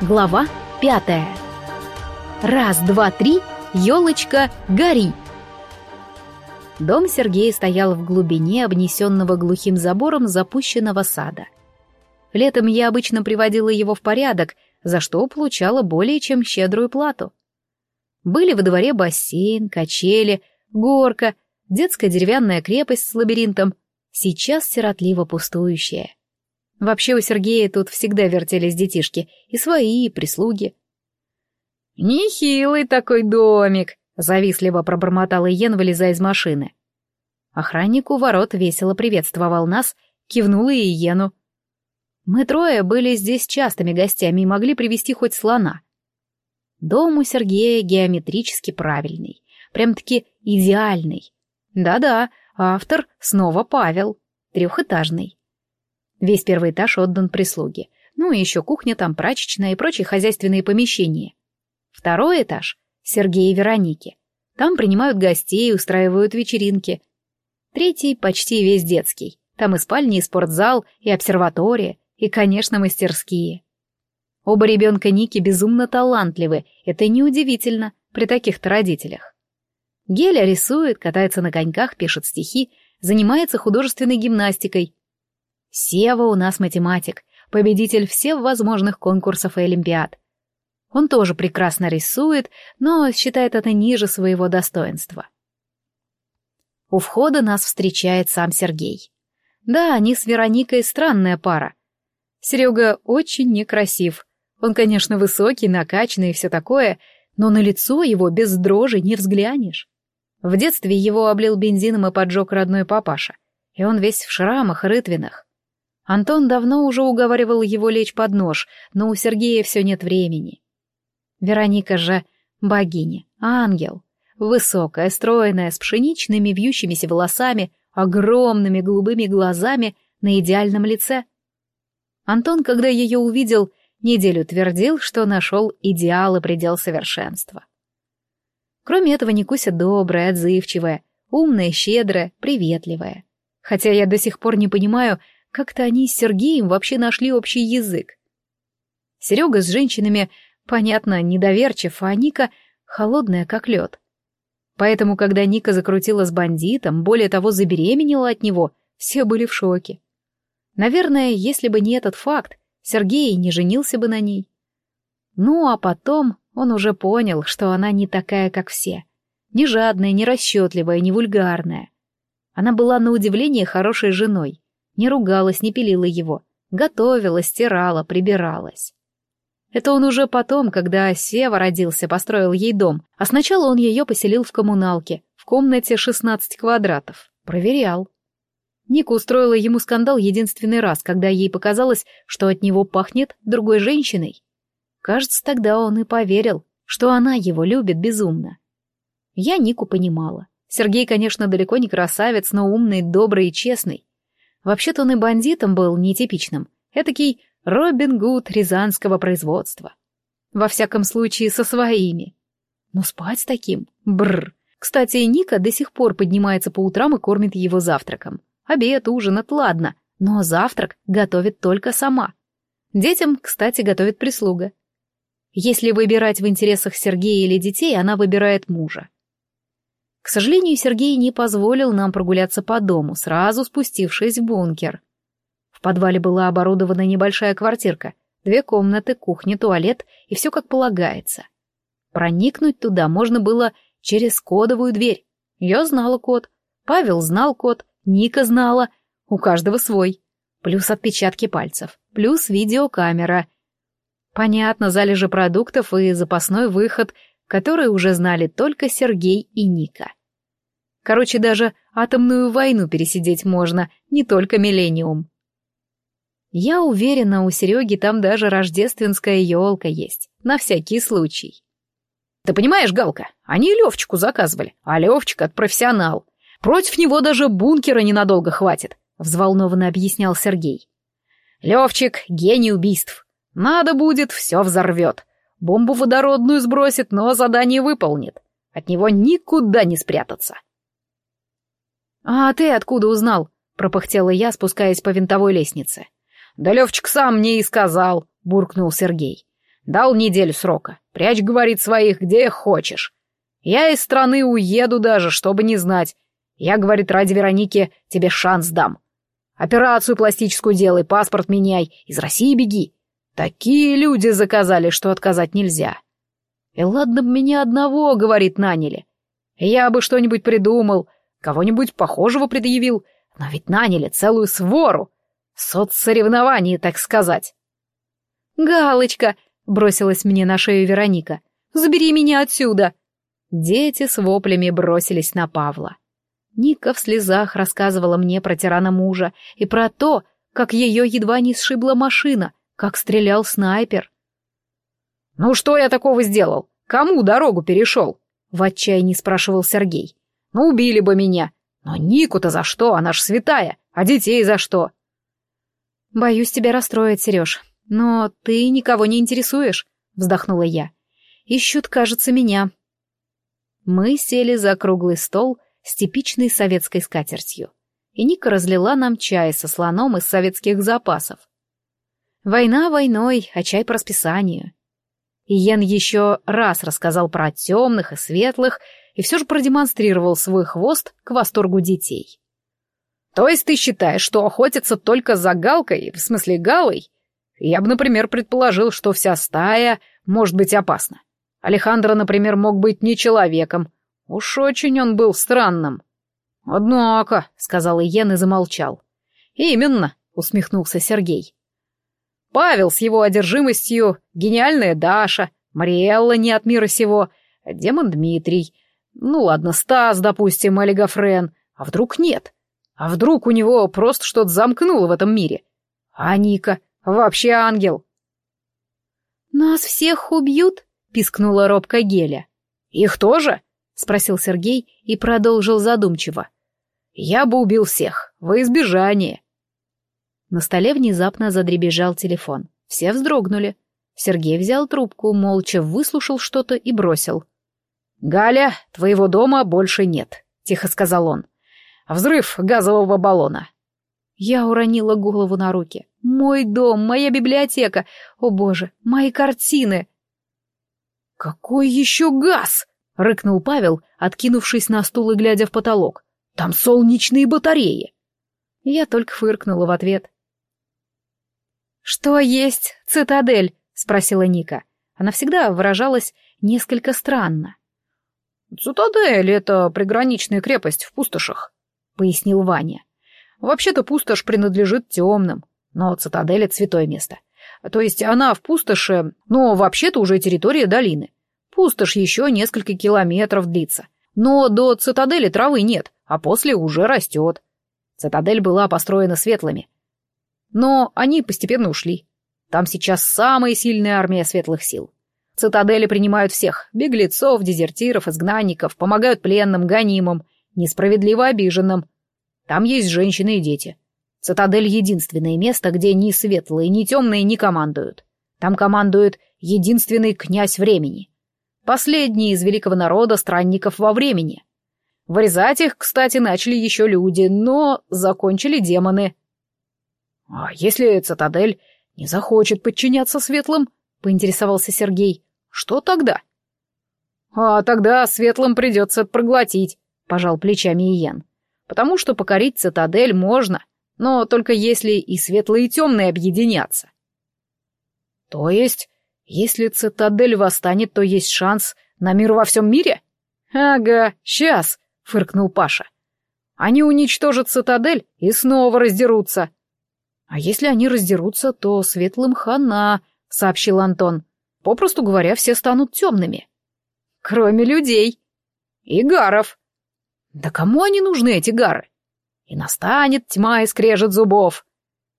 Глава пятая. Раз, два, три, елочка, гори! Дом Сергея стоял в глубине обнесенного глухим забором запущенного сада. Летом я обычно приводила его в порядок, за что получала более чем щедрую плату. Были во дворе бассейн, качели, горка, детская деревянная крепость с лабиринтом, сейчас сиротливо пустующая. Вообще у Сергея тут всегда вертелись детишки, и свои, и прислуги. «Нехилый такой домик», — завистливо пробормотал Иен, вылезая из машины. Охранник у ворот весело приветствовал нас, кивнул и Иену. Мы трое были здесь частыми гостями и могли привести хоть слона. Дом у Сергея геометрически правильный, прям-таки идеальный. Да-да, автор снова Павел, трехэтажный. Весь первый этаж отдан прислуге. Ну и еще кухня там, прачечная и прочие хозяйственные помещения. Второй этаж — Сергей и Вероники. Там принимают гостей, устраивают вечеринки. Третий — почти весь детский. Там и спальни, и спортзал, и обсерватория, и, конечно, мастерские. Оба ребенка Ники безумно талантливы, это неудивительно при таких-то родителях. Геля рисует, катается на коньках, пишет стихи, занимается художественной гимнастикой, Сева у нас математик, победитель всех возможных конкурсов и олимпиад. Он тоже прекрасно рисует, но считает это ниже своего достоинства. У входа нас встречает сам Сергей. Да, они с Вероникой странная пара. Серега очень некрасив. Он, конечно, высокий, накачанный и все такое, но на лицо его без дрожи не взглянешь. В детстве его облил бензином и поджег родной папаша, и он весь в шрамах рытвинах. Антон давно уже уговаривал его лечь под нож, но у Сергея все нет времени. Вероника же богиня, ангел, высокая, стройная, с пшеничными вьющимися волосами, огромными голубыми глазами на идеальном лице. Антон, когда ее увидел, неделю твердил, что нашел идеал и предел совершенства. Кроме этого, Никуся добрая, отзывчивая, умная, щедрая, приветливая. Хотя я до сих пор не понимаю, как-то они с Сергеем вообще нашли общий язык. Серега с женщинами, понятно, недоверчив, а Ника холодная, как лед. Поэтому, когда Ника закрутила с бандитом, более того, забеременела от него, все были в шоке. Наверное, если бы не этот факт, Сергей не женился бы на ней. Ну, а потом он уже понял, что она не такая, как все. Не жадная, не расчетливая, не вульгарная. Она была на удивление хорошей женой не ругалась, не пилила его, готовила, стирала, прибиралась. Это он уже потом, когда Сева родился, построил ей дом, а сначала он ее поселил в коммуналке, в комнате 16 квадратов. Проверял. Ника устроила ему скандал единственный раз, когда ей показалось, что от него пахнет другой женщиной. Кажется, тогда он и поверил, что она его любит безумно. Я Нику понимала. Сергей, конечно, далеко не красавец, но умный, добрый и честный. Вообще-то он и бандитом был нетипичным. Этакий Робин Гуд рязанского производства. Во всяком случае, со своими. Но спать с таким? Бррр. Кстати, Ника до сих пор поднимается по утрам и кормит его завтраком. Обед, ужин — это ладно, но завтрак готовит только сама. Детям, кстати, готовит прислуга. Если выбирать в интересах Сергея или детей, она выбирает мужа. К сожалению, Сергей не позволил нам прогуляться по дому, сразу спустившись в бункер. В подвале была оборудована небольшая квартирка, две комнаты, кухня, туалет и все как полагается. Проникнуть туда можно было через кодовую дверь. Я знала код, Павел знал код, Ника знала, у каждого свой. Плюс отпечатки пальцев, плюс видеокамера. Понятно, залежи продуктов и запасной выход — которые уже знали только Сергей и Ника. Короче, даже атомную войну пересидеть можно, не только миллениум. Я уверена, у Сереги там даже рождественская елка есть, на всякий случай. Ты понимаешь, Галка, они Левчику заказывали, а Левчик — это профессионал. Против него даже бункера ненадолго хватит, взволнованно объяснял Сергей. Левчик — гений убийств. Надо будет, все взорвет. Бомбу водородную сбросит, но задание выполнит. От него никуда не спрятаться. «А ты откуда узнал?» — пропыхтела я, спускаясь по винтовой лестнице. «Да Левчик сам мне и сказал», — буркнул Сергей. Дал неделю срока. Прячь, говорит, своих, где хочешь. Я из страны уеду даже, чтобы не знать. Я, говорит, ради Вероники тебе шанс дам. Операцию пластическую делай, паспорт меняй, из России беги. Такие люди заказали, что отказать нельзя. И ладно бы меня одного, говорит, наняли. Я бы что-нибудь придумал, кого-нибудь похожего предъявил, но ведь наняли целую свору. Соцсоревнование, так сказать. «Галочка!» — бросилась мне на шею Вероника. «Забери меня отсюда!» Дети с воплями бросились на Павла. Ника в слезах рассказывала мне про тирана мужа и про то, как ее едва не сшибла машина, как стрелял снайпер. «Ну что я такого сделал? Кому дорогу перешел?» — в отчаянии спрашивал Сергей. «Ну убили бы меня. Но Нику-то за что? Она ж святая. А детей за что?» «Боюсь тебя расстроить, Сереж. Но ты никого не интересуешь», — вздохнула я. «Ищут, кажется, меня». Мы сели за круглый стол с типичной советской скатертью, и Ника разлила нам чай со слоном из советских запасов. Война войной, а чай по расписанию. Иен еще раз рассказал про темных и светлых, и все же продемонстрировал свой хвост к восторгу детей. «То есть ты считаешь, что охотятся только за галкой, в смысле галой? Я бы, например, предположил, что вся стая может быть опасна. Алехандро, например, мог быть не человеком. Уж очень он был странным». «Однако», — сказал Иен и замолчал. «Именно», — усмехнулся Сергей. «Павел с его одержимостью, гениальная Даша, Мариэлла не от мира сего, демон Дмитрий. Ну ладно, Стас, допустим, или Гофрен. А вдруг нет? А вдруг у него просто что-то замкнуло в этом мире? А Ника вообще ангел?» «Нас всех убьют?» — пискнула робко Геля. «Их тоже?» — спросил Сергей и продолжил задумчиво. «Я бы убил всех, во избежание». На столе внезапно задребежал телефон. Все вздрогнули. Сергей взял трубку, молча выслушал что-то и бросил. «Галя, твоего дома больше нет», — тихо сказал он. «Взрыв газового баллона». Я уронила голову на руки. «Мой дом, моя библиотека! О боже, мои картины!» «Какой еще газ?» — рыкнул Павел, откинувшись на стул и глядя в потолок. «Там солнечные батареи!» Я только фыркнула в ответ. «Что есть цитадель?» — спросила Ника. Она всегда выражалась несколько странно. «Цитадель — это приграничная крепость в пустошах», — пояснил Ваня. «Вообще-то пустошь принадлежит темным, но цитадель — это святое место. То есть она в пустоши, но вообще-то уже территория долины. Пустошь еще несколько километров длится. Но до цитадели травы нет, а после уже растет. Цитадель была построена светлыми. Но они постепенно ушли. Там сейчас самая сильная армия светлых сил. Цитадели принимают всех — беглецов, дезертиров, изгнанников, помогают пленным, гонимым, несправедливо обиженным. Там есть женщины и дети. Цитадель — единственное место, где ни светлые, ни темные не командуют. Там командует единственный князь времени. Последний из великого народа странников во времени. Вырезать их, кстати, начали еще люди, но закончили демоны. «А если цитадель не захочет подчиняться светлым?» — поинтересовался Сергей. «Что тогда?» «А тогда светлым придется проглотить», — пожал плечами Иен. «Потому что покорить цитадель можно, но только если и светлые, и темные объединятся. То есть, если цитадель восстанет, то есть шанс на мир во всем мире? Ага, сейчас, фыркнул Паша. Они уничтожат цитадель и снова раздерутся. А если они раздерутся, то светлым хана, сообщил Антон. Попросту говоря, все станут темными. Кроме людей. И гаров. Да кому они нужны, эти гары? и настанет тьма и скрежет зубов,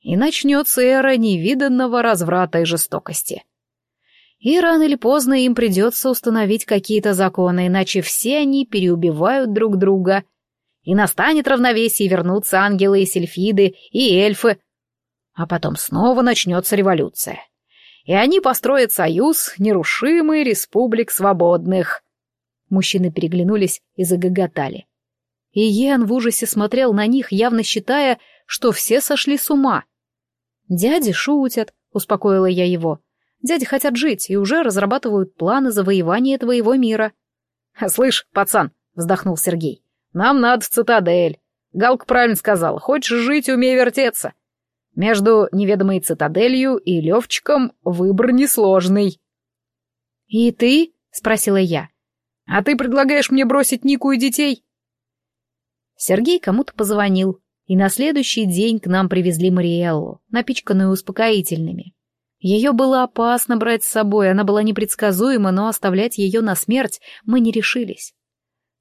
и начнется эра невиданного разврата и жестокости. И рано или поздно им придется установить какие-то законы, иначе все они переубивают друг друга. И настанет равновесие, вернутся ангелы и сельфиды, и эльфы. А потом снова начнется революция. И они построят союз нерушимый республик свободных. Мужчины переглянулись и загоготали и Йен в ужасе смотрел на них, явно считая, что все сошли с ума. «Дяди шутят», — успокоила я его. Дяди хотят жить и уже разрабатывают планы завоевания твоего мира. «Слышь, пацан», — вздохнул Сергей, — «нам надо в цитадель. Галка правильно сказала, хочешь жить, умей вертеться. Между неведомой цитаделью и Левчиком выбор несложный». «И ты?» — спросила я. «А ты предлагаешь мне бросить Нику и детей?» Сергей кому-то позвонил, и на следующий день к нам привезли Мариэллу, напичканную успокоительными. Ее было опасно брать с собой, она была непредсказуема, но оставлять ее на смерть мы не решились.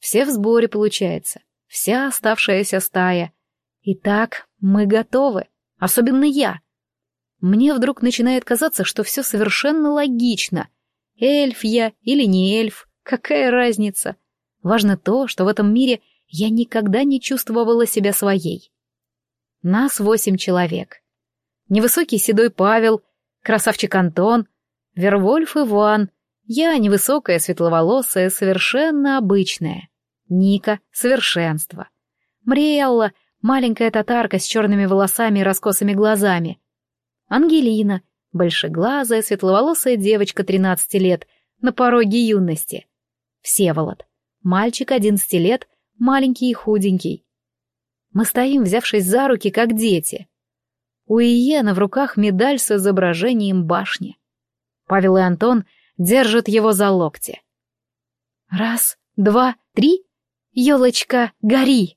Все в сборе, получается, вся оставшаяся стая. Итак, мы готовы, особенно я. Мне вдруг начинает казаться, что все совершенно логично. Эльф я или не эльф, какая разница? Важно то, что в этом мире я никогда не чувствовала себя своей. Нас восемь человек. Невысокий седой Павел, красавчик Антон, Вервольф Иван, я невысокая, светловолосая, совершенно обычная. Ника — совершенство. Мриэлла — маленькая татарка с черными волосами и раскосыми глазами. Ангелина — большеглазая, светловолосая девочка 13 лет, на пороге юности. Всеволод — мальчик 11 лет, маленький и худенький. Мы стоим, взявшись за руки, как дети. У Иена в руках медаль с изображением башни. Павел и Антон держат его за локти. Раз, два, три. Елочка, гори!